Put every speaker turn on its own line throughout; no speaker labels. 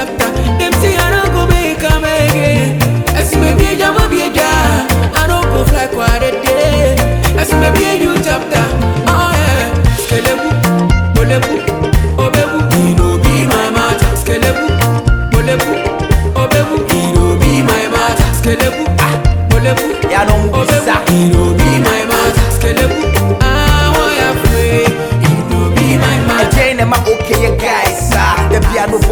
accepta Them say I don't go make a make As me be a jama be a ja I don't go fly quite a day As me be a new chapter Oh yeah Skelebu, bolebu, obebu You know be my matter Skelebu, bolebu, obebu You know be my matter Skelebu, ah, bolebu
Yeah, don't go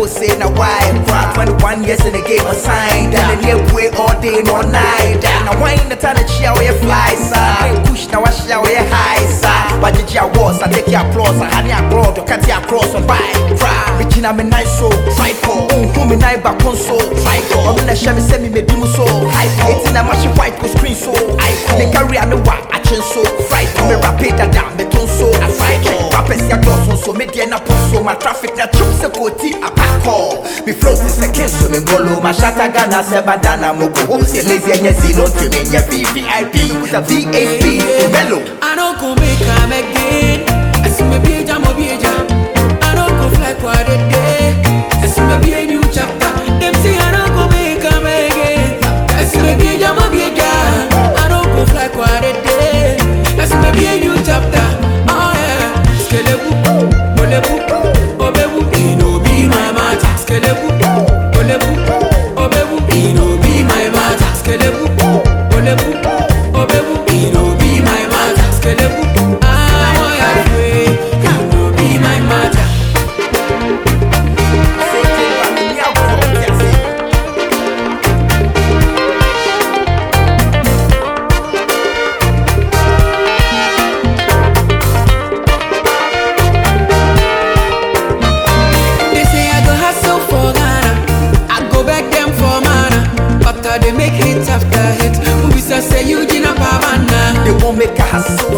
say now why? Cry 21 years in the game of sign Then the way all day no night. Now why in the time that away fly sir? Push now I she away high sir. But did you was I take your applause I had your crowd to cut your cross on by cry Bitchin I'm a nice soul try for Oh who me night back on so try for I'm share me send me me dim so high for It's in a machine white with screen so I for Me carry on the walk I change so fright for Me rapid that down me tone so I fright for Ya doors so me dear na so my traffic. Na chup se koti apako Me flows is a king so me golo My shata gana se badana mogo Home se lazy and zero to me. Nya VVIP with a VAP Mellow.
I don't go make am again. They make hit after hit. Who is I say you Gina Pavana? They
won't make a hustle